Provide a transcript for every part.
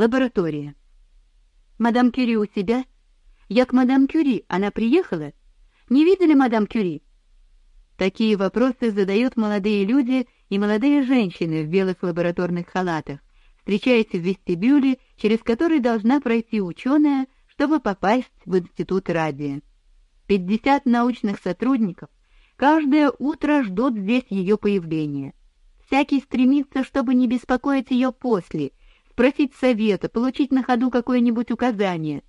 Лаборатория. Мадам Кюри у себя? Я к мадам Кюри, она приехала? Не видели мадам Кюри? Такие вопросы задают молодые люди и молодые женщины в белых лабораторных халатах, встречаясь в вестибюле, через который должна пройти ученая, чтобы попасть в институт радия. Пятьдесят научных сотрудников каждое утро ждут здесь ее появления. Всякий стремится, чтобы не беспокоить ее после, спросить совета, получить на ходу какое-нибудь указание.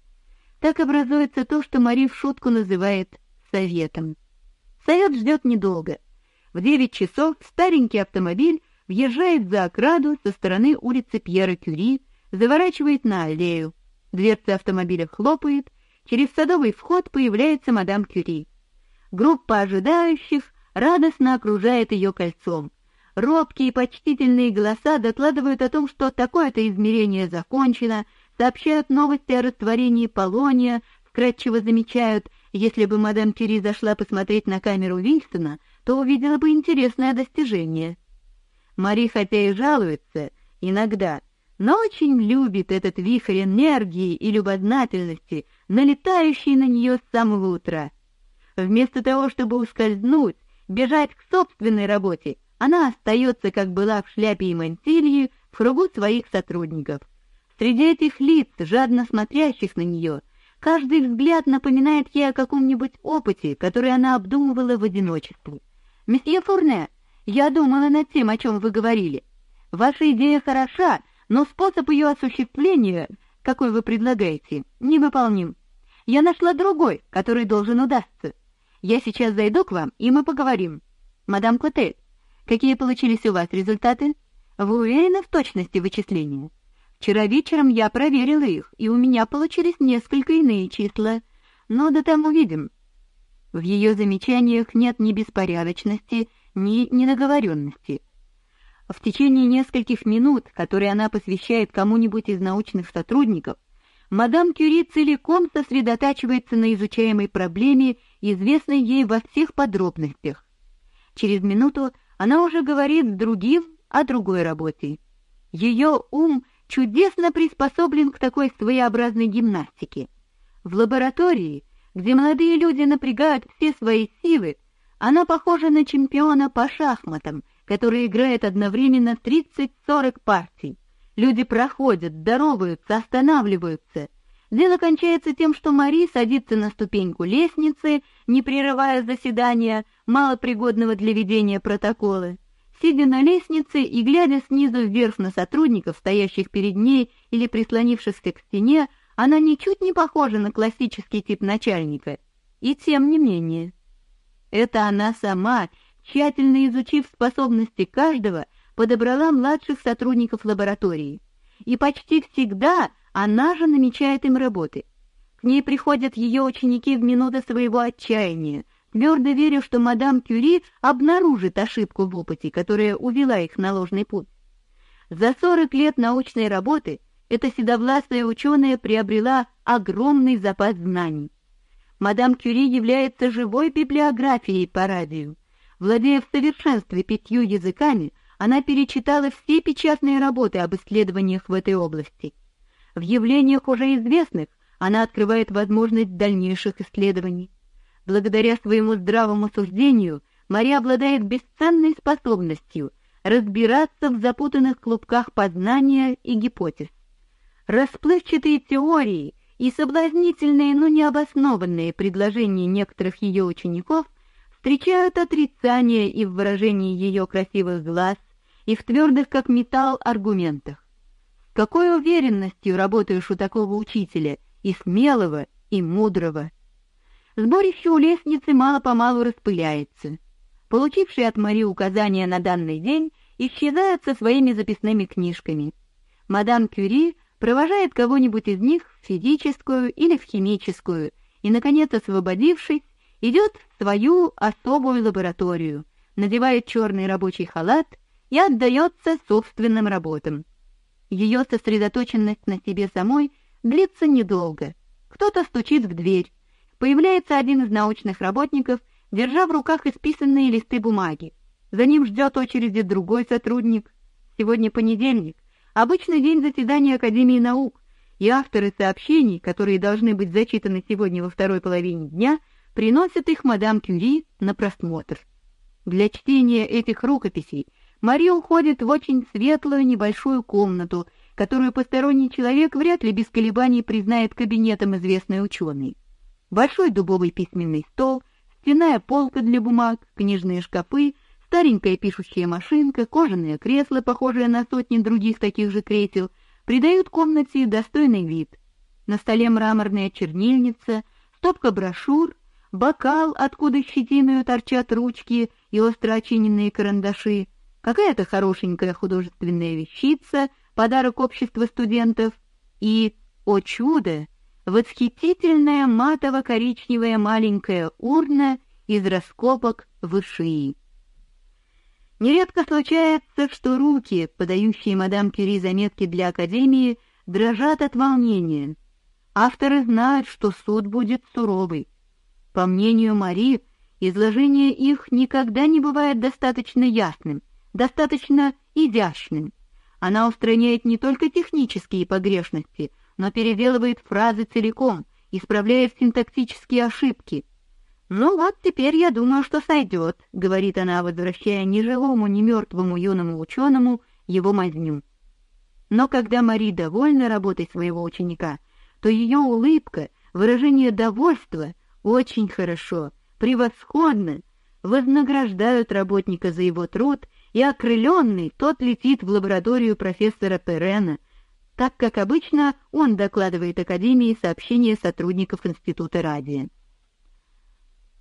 Так образуется то, что Мари в шутку называет советом. Совет ждет недолго. В девять часов старенький автомобиль въезжает за ограду со стороны улицы Пьера Кюри, заворачивает на аллею. Дверца автомобиля хлопает, через садовый вход появляется мадам Кюри. Группа ожидающих радостно окружает ее кольцом. Робкие и почтительные голоса докладывают о том, что такое-то измерение закончено, сообщают новости о растворении полония, вкратчиво замечают, если бы мадам Кюри зашла посмотреть на камеру Вильсона, то увидела бы интересное достижение. Мари хотя и жалуется, иногда, но очень любит этот вихрь энергии и любознательности, налетающий на нее с самого утра. Вместо того, чтобы ускользнуть, бежать к собственной работе, она остается, как была в шляпе и мантилье, в кругу своих сотрудников. Среди этих лиц, жадно смотрящих на нее, каждый взгляд напоминает ей о каком-нибудь опыте, который она обдумывала в одиночестве. «Месье Фурне, я думала над тем, о чем вы говорили. Ваша идея хороша, но способ ее осуществления, какой вы предлагаете, невыполним. Я нашла другой, который должен удастся. Я сейчас зайду к вам, и мы поговорим. Мадам Котель, Какие получились у вас результаты? Вы уверены в точности вычисления? Вчера вечером я проверила их, и у меня получились несколько иные числа. Но до там увидим. В ее замечаниях нет ни беспорядочности, ни недоговоренности. В течение нескольких минут, которые она посвящает кому-нибудь из научных сотрудников, мадам Кюри целиком сосредотачивается на изучаемой проблеме, известной ей во всех подробностях. Через минуту она уже говорит другим о другой работе. Ее ум чудесно приспособлен к такой своеобразной гимнастике. В лаборатории, где молодые люди напрягают все свои силы, она похожа на чемпиона по шахматам, который играет одновременно 30-40 партий. Люди проходят, здороваются, останавливаются. Дело кончается тем, что Мари садится на ступеньку лестницы, не прерывая заседания, малопригодного для ведения протокола. Сидя на лестнице и глядя снизу вверх на сотрудников, стоящих перед ней или прислонившихся к стене, она ничуть не похожа на классический тип начальника. И тем не менее, это она сама, тщательно изучив способности каждого, подобрала младших сотрудников лаборатории. И почти всегда она же намечает им работы. К ней приходят ее ученики в минуты своего отчаяния, твердо веря, что мадам Кюри обнаружит ошибку в опыте, которая увела их на ложный путь. За сорок лет научной работы эта седовласая ученая приобрела огромный запас знаний. Мадам Кюри является живой библиографией по радио. Владея в совершенстве пятью языками, она перечитала все печатные работы об исследованиях в этой области. В явлениях уже известных она открывает возможность дальнейших исследований. Благодаря своему здравому суждению Мария обладает бесценной способностью разбираться в запутанных клубках познания и гипотез. Расплывчатые теории и соблазнительные, но необоснованные предложения некоторых ее учеников встречают отрицание и в выражении ее красивых глаз, и в твердых как металл аргументах. Какой уверенностью работаешь у такого учителя, и смелого, и мудрого. Сборище у лестницы мало-помалу распыляется. Получившие от Мари указания на данный день исчезают со своими записными книжками. Мадам Кюри провожает кого-нибудь из них в физическую или в химическую и, наконец, освободившись, идет в свою особую лабораторию, надевает черный рабочий халат и отдается собственным работам. Ее сосредоточенность на себе самой длится недолго. Кто-то стучит в дверь. Появляется один из научных работников, держа в руках исписанные листы бумаги. За ним ждет очереди другой сотрудник. Сегодня понедельник. Обычный день заседания Академии наук, и авторы сообщений, которые должны быть зачитаны сегодня во второй половине дня, приносят их мадам Кюри на просмотр. Для чтения этих рукописей Мария уходит в очень светлую небольшую комнату, которую посторонний человек вряд ли без колебаний признает кабинетом известной ученой. Большой дубовый письменный стол, стенная полка для бумаг, книжные шкафы, старенькая пишущая машинка, кожаное кресло, похожее на сотни других таких же кресел, придают комнате достойный вид. На столе мраморная чернильница, стопка брошюр, бокал, откуда щетиною торчат ручки и остро карандаши, какая-то хорошенькая художественная вещица — подарок общества студентов, и, о чудо, восхитительная матово-коричневая маленькая урна из раскопок вышии. Нередко случается, что руки, подающие мадам Кюри заметки для Академии, дрожат от волнения. Авторы знают, что суд будет суровый. По мнению Мари, изложение их никогда не бывает достаточно ясным, достаточно изящным. Она устраняет не только технические погрешности, но переделывает фразы целиком, исправляет синтаксические ошибки. «Ну вот, теперь я думаю, что сойдет», — говорит она, возвращая ни живому, ни мертвому юному ученому его мазню. Но когда Мари довольна работой своего ученика, то ее улыбка, выражение довольства очень хорошо, превосходно вознаграждают работника за его труд и окрыленный тот летит в лабораторию профессора Перена, так как обычно он докладывает Академии сообщения сотрудников Института радио.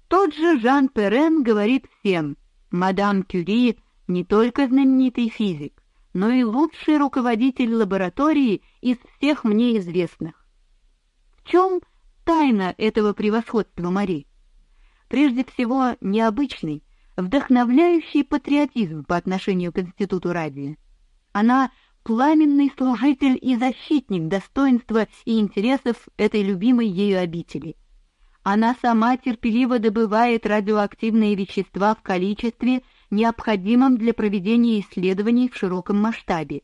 Тот же Жан Перен говорит всем, мадам Кюри не только знаменитый физик, но и лучший руководитель лаборатории из всех мне известных. В чем тайна этого превосходства Мари? Прежде всего, необычный, вдохновляющий патриотизм по отношению к Институту радио. Она пламенный служитель и защитник достоинства и интересов этой любимой ею обители. Она сама терпеливо добывает радиоактивные вещества в количестве, необходимом для проведения исследований в широком масштабе.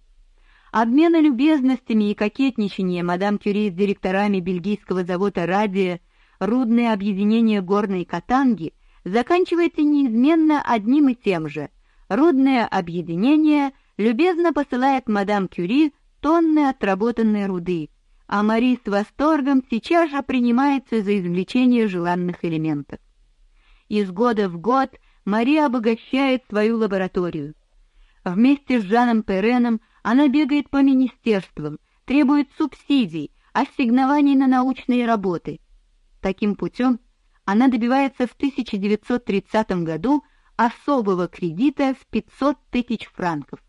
Обмена любезностями и кокетничание мадам Кюри с директорами бельгийского завода радио, рудное объединение горной Катанги — заканчивается неизменно одним и тем же. Рудное объединение любезно посылает мадам Кюри тонны отработанной руды, а Мари с восторгом сейчас же принимается за извлечение желанных элементов. Из года в год Мари обогащает свою лабораторию. Вместе с Жаном Переном она бегает по министерствам, требует субсидий, ассигнований на научные работы. Таким путем она добивается в 1930 году особого кредита в 500 тысяч франков.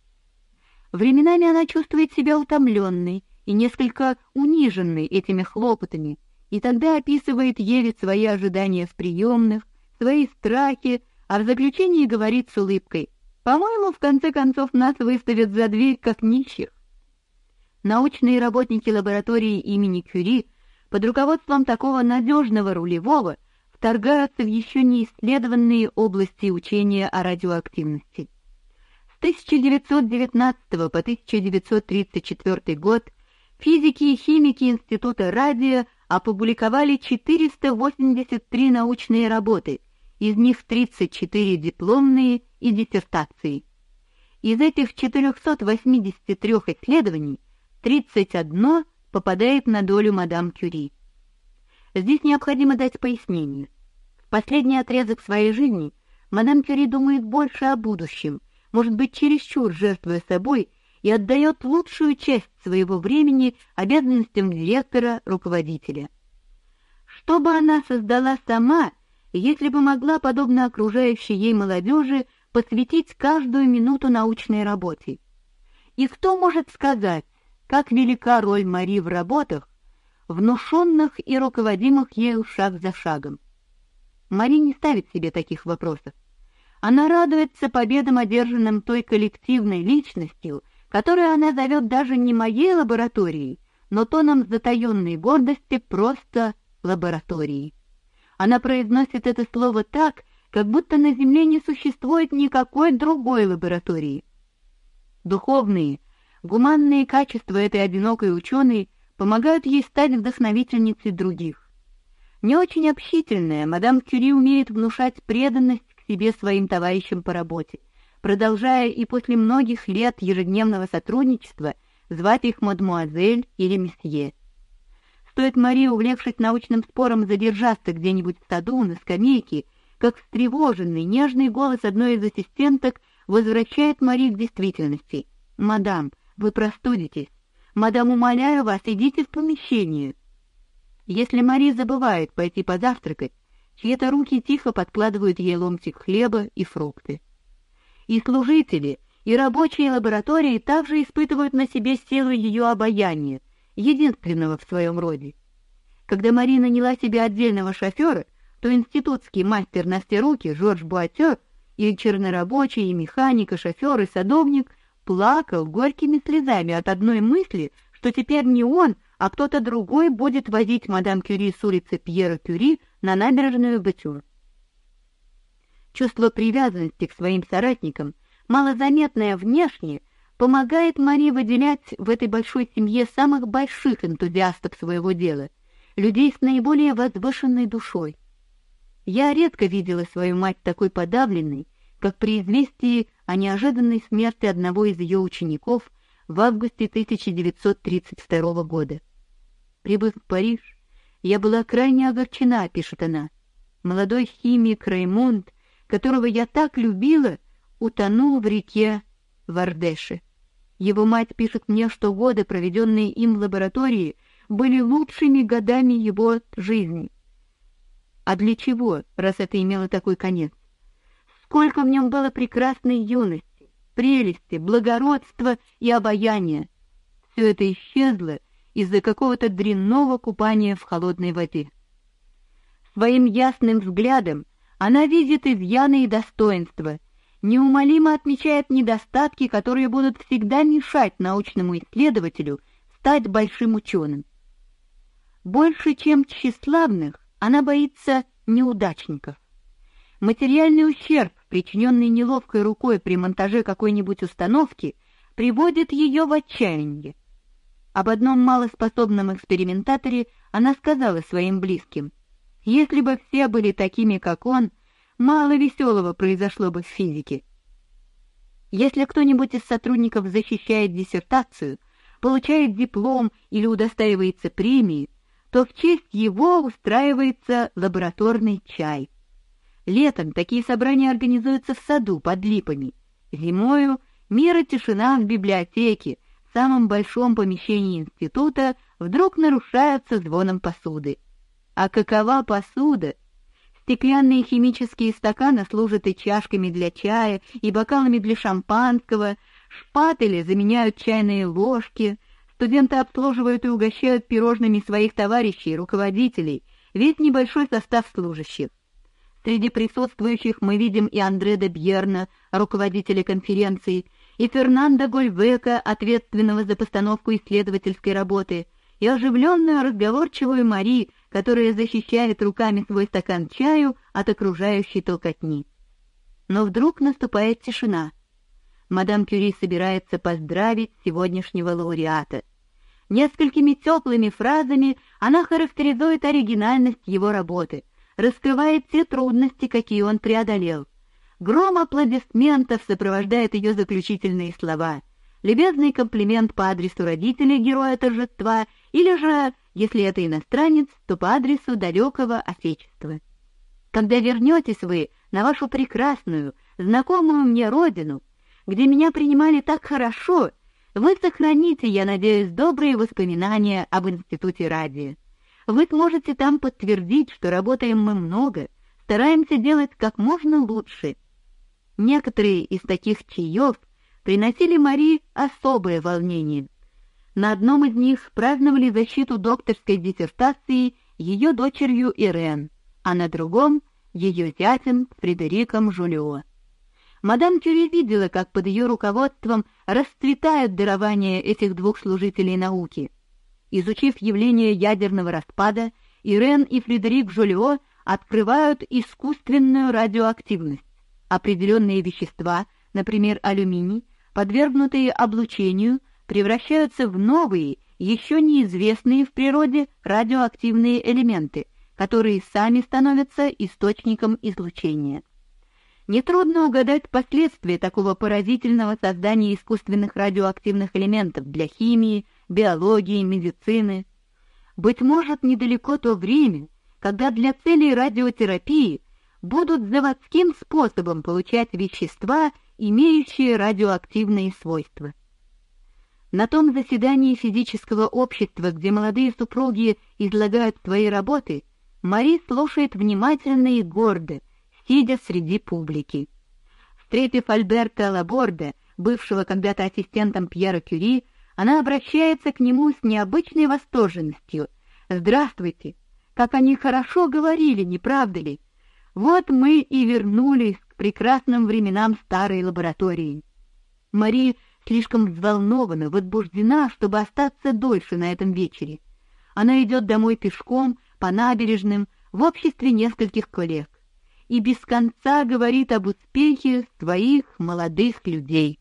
Временами она чувствует себя утомленной и несколько униженной этими хлопотами, и тогда описывает Еве свои ожидания в приемных, свои страхи, а в заключении говорит с улыбкой: "По-моему, в конце концов нас выставят за дверь как нищих". Научные работники лаборатории имени Кюри под руководством такого надежного рулевого вторгаются в еще не исследованные области учения о радиоактивности. С 1919 по 1934 год физики и химики Института радио опубликовали 483 научные работы, из них 34 дипломные и диссертации. Из этих 483 исследований 31 попадает на долю мадам Кюри. Здесь необходимо дать пояснение. В последний отрезок своей жизни мадам Кюри думает больше о будущем, может быть, чересчур жертвуя собой и отдает лучшую часть своего времени обязанностям директора, руководителя. Что бы она создала сама, если бы могла, подобно окружающей ей молодежи, посвятить каждую минуту научной работе? И кто может сказать, как велика роль Мари в работах, внушенных и руководимых ею шаг за шагом. Мари не ставит себе таких вопросов. Она радуется победам, одержанным той коллективной личностью, которую она зовет даже не моей лабораторией, но тоном затаенной гордости просто лабораторией. Она произносит это слово так, как будто на Земле не существует никакой другой лаборатории. Духовные, Гуманные качества этой одинокой ученой помогают ей стать вдохновительницей других. Не очень общительная, мадам Кюри умеет внушать преданность себе своим товарищам по работе, продолжая и после многих лет ежедневного сотрудничества звать их мадмуазель или месье. Стоит Марии, увлекшись научным спором, задержаться где-нибудь в саду на скамейке, как встревоженный, нежный голос одной из ассистенток возвращает Мари к действительности. «Мадам, вы простудитесь. Мадам, умоляю вас, идите в помещение». Если Мари забывает пойти позавтракать, чьи-то руки тихо подкладывают ей ломтик хлеба и фрукты. И служители, и рабочие лаборатории также испытывают на себе силу ее обаяния, единственного в своем роде. Когда Марина наняла себе отдельного шофера, то институтский мастер на все руки Жорж Буатер и чернорабочий, и механик, и шофер, и садовник плакал горькими слезами от одной мысли, что теперь не он, а кто-то другой будет возить мадам Кюри с улицы Пьера Кюри на набережную Бетюр. Чувство привязанности к своим соратникам, малозаметное внешне, помогает Мари выделять в этой большой семье самых больших энтузиастов своего дела, людей с наиболее возвышенной душой. Я редко видела свою мать такой подавленной, как при известии о неожиданной смерти одного из ее учеников в августе 1932 года. Прибыв в Париж, я была крайне огорчена, пишет она. Молодой химик Раймонд, которого я так любила, утонул в реке Вардеше. Его мать пишет мне, что годы, проведенные им в лаборатории, были лучшими годами его жизни. А для чего, раз это имело такой конец? Сколько в нем было прекрасной юности, прелести, благородства и обаяния. Все это исчезло из-за какого-то дрянного купания в холодной воде. Своим ясным взглядом она видит изъяны и достоинства, неумолимо отмечает недостатки, которые будут всегда мешать научному исследователю стать большим ученым. Больше, чем тщеславных, она боится неудачников. Материальный ущерб, причиненный неловкой рукой при монтаже какой-нибудь установки, приводит ее в отчаяние. Об одном малоспособном экспериментаторе она сказала своим близким: "Если бы все были такими, как он, мало веселого произошло бы в физике". Если кто-нибудь из сотрудников защищает диссертацию, получает диплом или удостаивается премии, то в честь его устраивается лабораторный чай. Летом такие собрания организуются в саду под липами. Зимою мир и тишина в библиотеке, самом большом помещении института, вдруг нарушаются звоном посуды. А какова посуда? Стеклянные химические стаканы служат и чашками для чая, и бокалами для шампанского, шпатели заменяют чайные ложки, Студенты обслуживают и угощают пирожными своих товарищей, руководителей, весь небольшой состав служащих. Среди присутствующих мы видим и Андре де Бьерна, руководителя конференции, и Фернандо Гольвека, ответственного за постановку исследовательской работы, и оживленную разговорчивую Мари, которая защищает руками свой стакан чаю от окружающей толкотни. Но вдруг наступает тишина мадам Кюри собирается поздравить сегодняшнего лауреата. Несколькими теплыми фразами она характеризует оригинальность его работы, раскрывает те трудности, какие он преодолел. Гром аплодисментов сопровождает ее заключительные слова. Любезный комплимент по адресу родителей героя торжества или же, если это иностранец, то по адресу далекого отечества. Когда вернетесь вы на вашу прекрасную, знакомую мне родину, где меня принимали так хорошо, вы сохраните, я надеюсь, добрые воспоминания об институте радио. Вы сможете там подтвердить, что работаем мы много, стараемся делать как можно лучше. Некоторые из таких чаев приносили Мари особое волнение. На одном из них праздновали защиту докторской диссертации ее дочерью Ирен, а на другом ее зятем Фредериком Жулио. Мадам Кюри видела, как под ее руководством расцветают дарования этих двух служителей науки. Изучив явление ядерного распада, Ирен и Фредерик Жолио открывают искусственную радиоактивность. Определенные вещества, например, алюминий, подвергнутые облучению, превращаются в новые, еще неизвестные в природе радиоактивные элементы, которые сами становятся источником излучения. Нетрудно угадать последствия такого поразительного создания искусственных радиоактивных элементов для химии, биологии, медицины. Быть может, недалеко то время, когда для целей радиотерапии будут заводским способом получать вещества, имеющие радиоактивные свойства. На том заседании физического общества, где молодые супруги излагают свои работы, Мари слушает внимательно и гордо, сидя среди публики. Встретив Альберта Лаборда, бывшего когда-то ассистентом Пьера Кюри, она обращается к нему с необычной восторженностью. «Здравствуйте! Как они хорошо говорили, не правда ли? Вот мы и вернулись к прекрасным временам старой лаборатории». Мари слишком взволнована, возбуждена, чтобы остаться дольше на этом вечере. Она идет домой пешком, по набережным, в обществе нескольких коллег и без конца говорит об успехе своих молодых людей.